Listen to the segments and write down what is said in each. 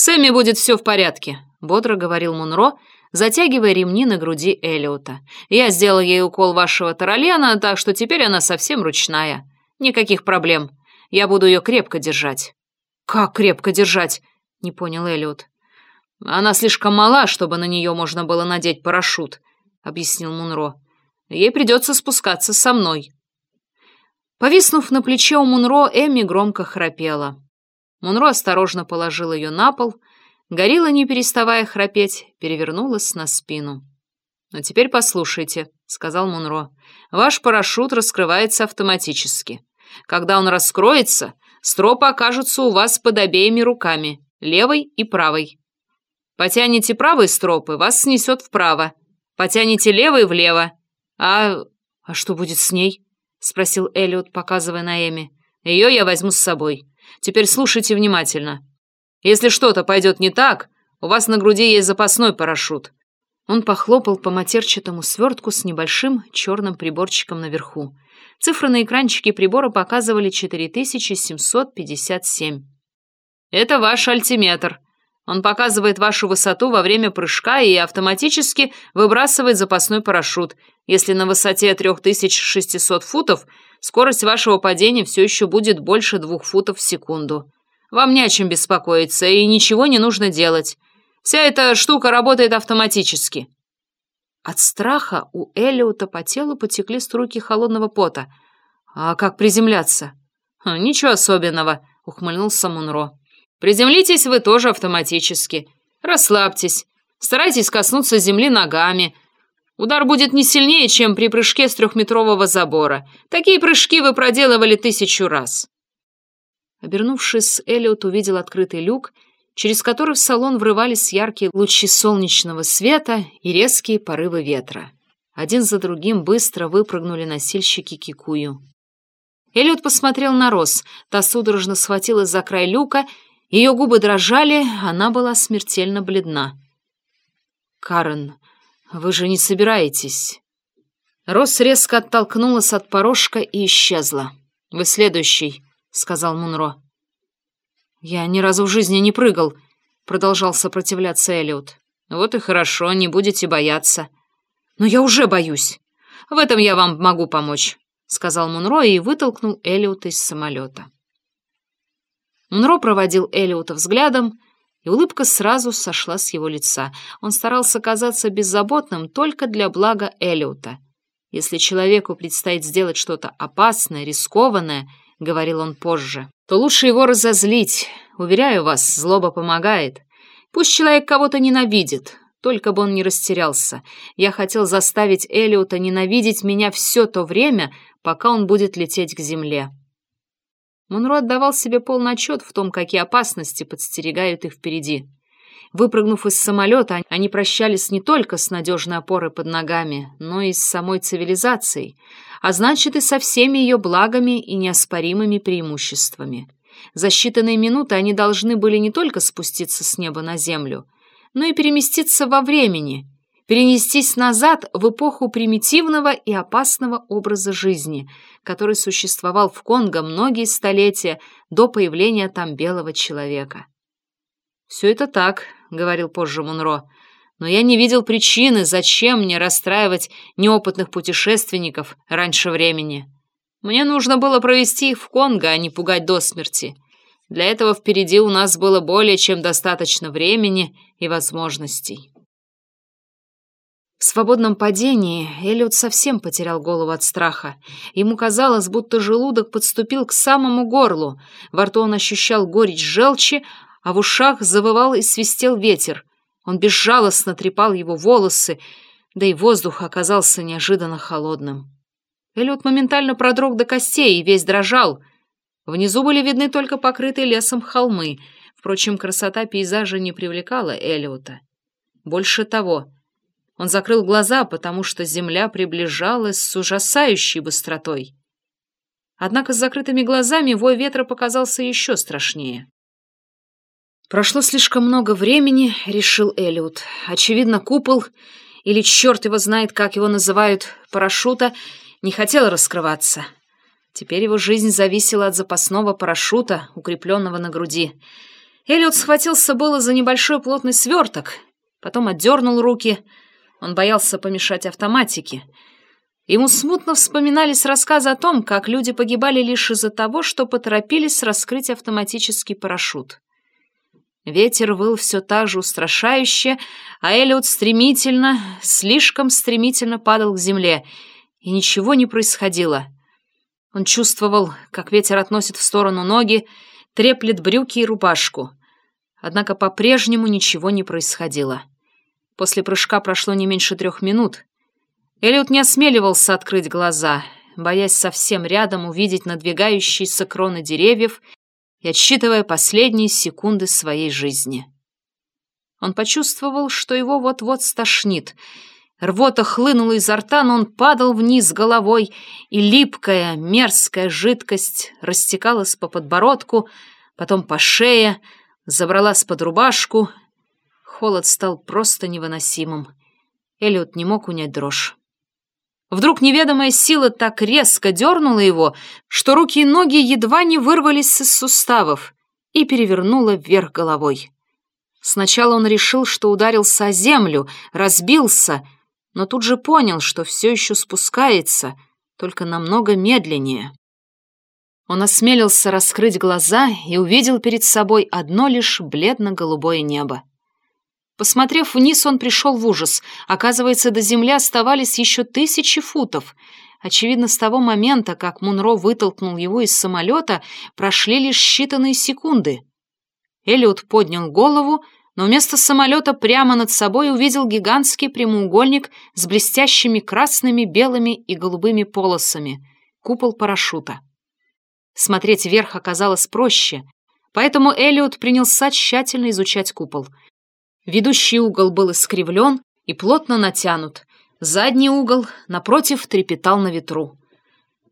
«С Эми будет все в порядке», — бодро говорил Мунро, затягивая ремни на груди Элиота. «Я сделал ей укол вашего таралена, так что теперь она совсем ручная. Никаких проблем. Я буду ее крепко держать». «Как крепко держать?» — не понял Элиот. «Она слишком мала, чтобы на нее можно было надеть парашют», — объяснил Мунро. «Ей придется спускаться со мной». Повиснув на плече у Мунро, Эмми громко храпела. Мунро осторожно положил ее на пол. Горилла, не переставая храпеть, перевернулась на спину. «А теперь послушайте», — сказал Мунро. «Ваш парашют раскрывается автоматически. Когда он раскроется, стропы окажутся у вас под обеими руками, левой и правой. Потянете правой стропы, вас снесет вправо. Потянете левой влево. А... а что будет с ней?» — спросил Эллиот, показывая на Эми. «Ее я возьму с собой. Теперь слушайте внимательно. Если что-то пойдет не так, у вас на груди есть запасной парашют». Он похлопал по матерчатому свертку с небольшим черным приборчиком наверху. Цифры на экранчике прибора показывали 4757. «Это ваш альтиметр», он показывает вашу высоту во время прыжка и автоматически выбрасывает запасной парашют. Если на высоте 3600 футов скорость вашего падения все еще будет больше двух футов в секунду. Вам не о чем беспокоиться и ничего не нужно делать. Вся эта штука работает автоматически». От страха у Эллиота по телу потекли струйки холодного пота. «А как приземляться?» «Ничего особенного», — ухмыльнулся Мунро. Приземлитесь вы тоже автоматически. Расслабьтесь. Старайтесь коснуться земли ногами. Удар будет не сильнее, чем при прыжке с трехметрового забора. Такие прыжки вы проделывали тысячу раз. Обернувшись, Эллиот увидел открытый люк, через который в салон врывались яркие лучи солнечного света и резкие порывы ветра. Один за другим быстро выпрыгнули носильщики Кикую. Эллиот посмотрел на Рос, та судорожно схватилась за край люка ее губы дрожали, она была смертельно бледна. «Карен, вы же не собираетесь?» Росс резко оттолкнулась от порожка и исчезла. «Вы следующий», — сказал Мунро. «Я ни разу в жизни не прыгал», — продолжал сопротивляться Элиот. «Вот и хорошо, не будете бояться». «Но я уже боюсь. В этом я вам могу помочь», — сказал Мунро и вытолкнул Элиота из самолета. Мунро проводил Элиота взглядом, и улыбка сразу сошла с его лица. Он старался казаться беззаботным только для блага Элиота. «Если человеку предстоит сделать что-то опасное, рискованное», — говорил он позже, — «то лучше его разозлить. Уверяю вас, злоба помогает. Пусть человек кого-то ненавидит, только бы он не растерялся. Я хотел заставить Элиота ненавидеть меня все то время, пока он будет лететь к земле». Монро отдавал себе полный отчет в том, какие опасности подстерегают их впереди. Выпрыгнув из самолета, они прощались не только с надежной опорой под ногами, но и с самой цивилизацией, а значит и со всеми ее благами и неоспоримыми преимуществами. За считанные минуты они должны были не только спуститься с неба на землю, но и переместиться во времени — перенестись назад в эпоху примитивного и опасного образа жизни, который существовал в Конго многие столетия до появления там белого человека. «Все это так», — говорил позже Мунро, «но я не видел причины, зачем мне расстраивать неопытных путешественников раньше времени. Мне нужно было провести их в Конго, а не пугать до смерти. Для этого впереди у нас было более чем достаточно времени и возможностей». В свободном падении Эллиот совсем потерял голову от страха. Ему казалось, будто желудок подступил к самому горлу. Во рту он ощущал горечь желчи, а в ушах завывал и свистел ветер. Он безжалостно трепал его волосы, да и воздух оказался неожиданно холодным. Эллиот моментально продрог до костей и весь дрожал. Внизу были видны только покрытые лесом холмы. Впрочем, красота пейзажа не привлекала Эллиота. Больше того — он закрыл глаза, потому что земля приближалась с ужасающей быстротой. Однако с закрытыми глазами вой ветра показался еще страшнее. «Прошло слишком много времени», — решил Элиот. «Очевидно, купол, или черт его знает, как его называют, парашюта, не хотел раскрываться. Теперь его жизнь зависела от запасного парашюта, укрепленного на груди. Эллиот схватился было за небольшой плотный сверток, потом отдернул руки. Он боялся помешать автоматике. Ему смутно вспоминались рассказы о том, как люди погибали лишь из-за того, что поторопились раскрыть автоматический парашют. Ветер выл все так же устрашающе, а Эллиот стремительно, слишком стремительно падал к земле, и ничего не происходило. Он чувствовал, как ветер относит в сторону ноги, треплет брюки и рубашку. Однако по-прежнему ничего не происходило. После прыжка прошло не меньше трех минут. Эллиот не осмеливался открыть глаза, боясь совсем рядом увидеть надвигающиеся кроны деревьев и отсчитывая последние секунды своей жизни. Он почувствовал, что его вот-вот стошнит. Рвота хлынула изо рта, но он падал вниз головой, и липкая, мерзкая жидкость растекалась по подбородку, потом по шее, забралась под рубашку. Холод стал просто невыносимым. Эллиот не мог унять дрожь. Вдруг неведомая сила так резко дернула его, что руки и ноги едва не вырвались из суставов и перевернула вверх головой. Сначала он решил, что ударился о землю, разбился, но тут же понял, что все еще спускается, только намного медленнее. Он осмелился раскрыть глаза и увидел перед собой одно лишь бледно-голубое небо. Посмотрев вниз, он пришел в ужас. Оказывается, до земли оставались еще тысячи футов. Очевидно, с того момента, как Мунро вытолкнул его из самолета, прошли лишь считанные секунды. Эллиот поднял голову, но вместо самолета прямо над собой увидел гигантский прямоугольник с блестящими красными, белыми и голубыми полосами — купол парашюта. Смотреть вверх оказалось проще, поэтому Эллиот принялся тщательно изучать купол — Ведущий угол был искривлен и плотно натянут. Задний угол, напротив, трепетал на ветру.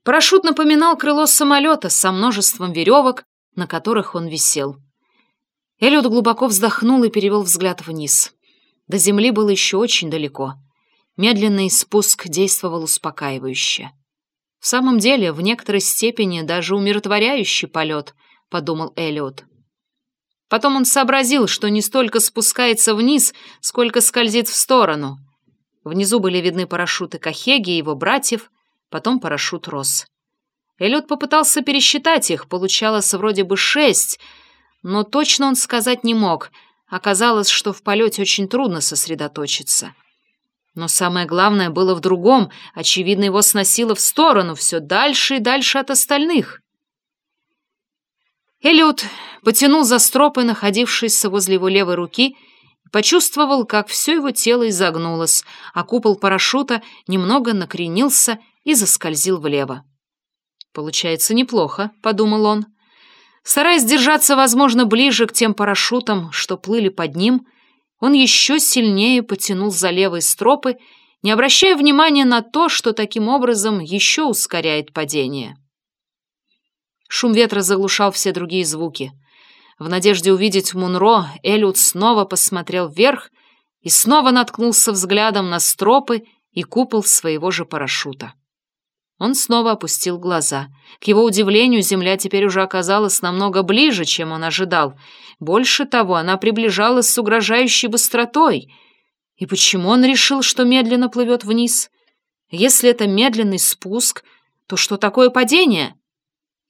Парашют напоминал крыло самолета со множеством веревок, на которых он висел. Эллиот глубоко вздохнул и перевел взгляд вниз. До земли было еще очень далеко. Медленный спуск действовал успокаивающе. В самом деле, в некоторой степени даже умиротворяющий полет, подумал Эллиот. Потом он сообразил, что не столько спускается вниз, сколько скользит в сторону. Внизу были видны парашюты Кахеги и его братьев, потом парашют Рос. Эллиот попытался пересчитать их, получалось вроде бы шесть, но точно он сказать не мог. Оказалось, что в полете очень трудно сосредоточиться. Но самое главное было в другом. Очевидно, его сносило в сторону, все дальше и дальше от остальных. Эллиот потянул за стропы, находившиеся возле его левой руки, и почувствовал, как все его тело изогнулось, а купол парашюта немного накренился и заскользил влево. «Получается неплохо», — подумал он. Стараясь держаться, возможно, ближе к тем парашютам, что плыли под ним, он еще сильнее потянул за левые стропы, не обращая внимания на то, что таким образом еще ускоряет падение. Шум ветра заглушал все другие звуки. В надежде увидеть Мунро, Эллиот снова посмотрел вверх и снова наткнулся взглядом на стропы и купол своего же парашюта. Он снова опустил глаза. К его удивлению, земля теперь уже оказалась намного ближе, чем он ожидал. Больше того, она приближалась с угрожающей быстротой. И почему он решил, что медленно плывет вниз? Если это медленный спуск, то что такое падение?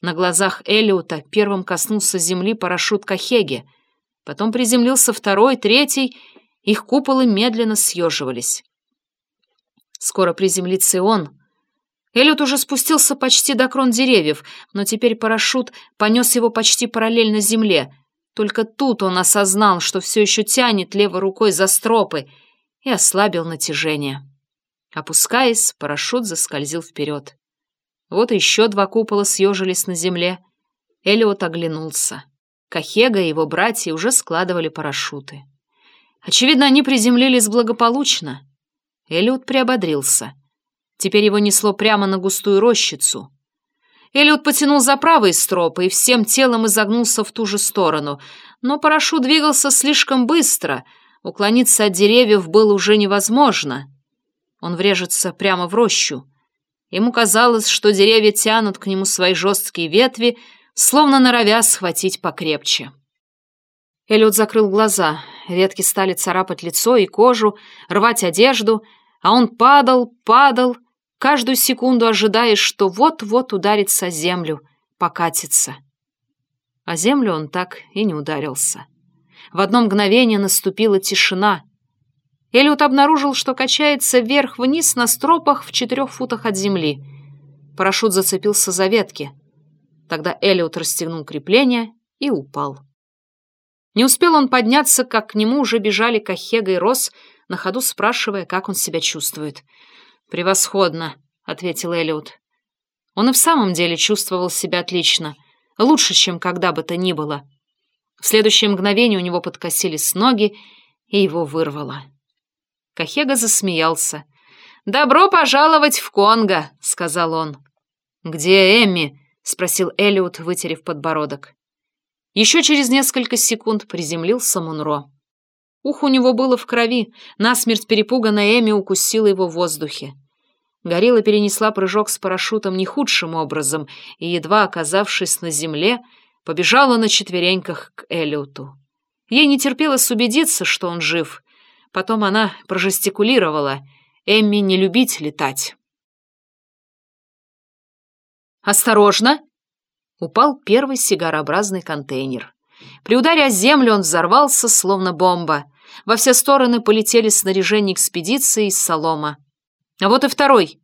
На глазах Элиота первым коснулся земли парашют Кахеги, потом приземлился второй, третий, их куполы медленно съеживались. Скоро приземлится и он. Эллиот уже спустился почти до крон деревьев, но теперь парашют понес его почти параллельно земле. Только тут он осознал, что все еще тянет левой рукой за стропы, и ослабил натяжение. Опускаясь, парашют заскользил вперед. Вот еще два купола съежились на земле. Элиот оглянулся. Кахега и его братья уже складывали парашюты. Очевидно, они приземлились благополучно. Элиот приободрился. Теперь его несло прямо на густую рощицу. Элиот потянул за правые стропы и всем телом изогнулся в ту же сторону, но парашют двигался слишком быстро, уклониться от деревьев было уже невозможно. Он врежется прямо в рощу. Ему казалось, что деревья тянут к нему свои жесткие ветви, словно норовя схватить покрепче. Эллиот закрыл глаза. Ветки стали царапать лицо и кожу, рвать одежду, а он падал, падал, каждую секунду ожидая, что вот-вот ударится землю, покатится. А землю он так и не ударился. В одно мгновение наступила тишина. Эллиот обнаружил, что качается вверх-вниз на стропах в четырех футах от земли. Парашют зацепился за ветки. Тогда Эллиот расстегнул крепление и упал. Не успел он подняться, как к нему уже бежали Кахега и Рос, на ходу спрашивая, как он себя чувствует. «Превосходно», — ответил Эллиот. Он и в самом деле чувствовал себя отлично, лучше, чем когда бы то ни было. В следующее мгновение у него подкосились ноги, и его вырвало. Кахега засмеялся. «Добро пожаловать в Конго», — сказал он. «Где Эмми?» — спросил Эллиот, вытерев подбородок. Еще через несколько секунд приземлился Мунро. Ухо у него было в крови, насмерть перепуганная Эми укусила его в воздухе. Горилла перенесла прыжок с парашютом не худшим образом и, едва оказавшись на земле, побежала на четвереньках к Эллиоту. Ей не терпелось убедиться, что он жив. Потом она прожестикулировала. Эмми не любить летать. «Осторожно!» упал первый сигарообразный контейнер. При ударе о землю он взорвался, словно бомба. Во все стороны полетели снаряжение экспедиции из солома. А вот и второй.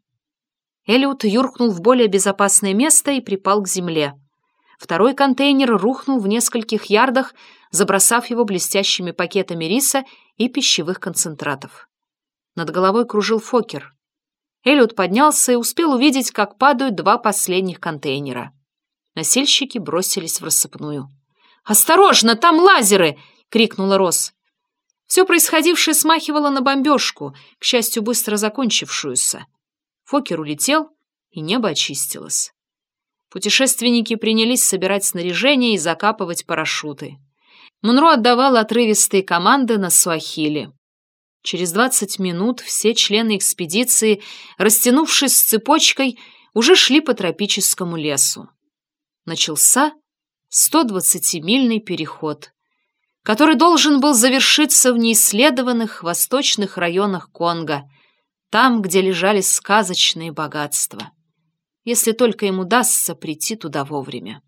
Элиот юркнул в более безопасное место и припал к земле. Второй контейнер рухнул в нескольких ярдах, забросав его блестящими пакетами риса и пищевых концентратов. Над головой кружил Фокер. Элliot поднялся и успел увидеть, как падают два последних контейнера. Носильщики бросились в рассыпную. «Осторожно, там лазеры!» — крикнула Рос. Все происходившее смахивало на бомбежку, к счастью, быстро закончившуюся. Фокер улетел, и небо очистилось. Путешественники принялись собирать снаряжение и закапывать парашюты. Мунро отдавал отрывистые команды на суахили. Через двадцать минут все члены экспедиции, растянувшись с цепочкой, уже шли по тропическому лесу начался 120-мильный переход, который должен был завершиться в неисследованных восточных районах Конго, там, где лежали сказочные богатства, если только им удастся прийти туда вовремя.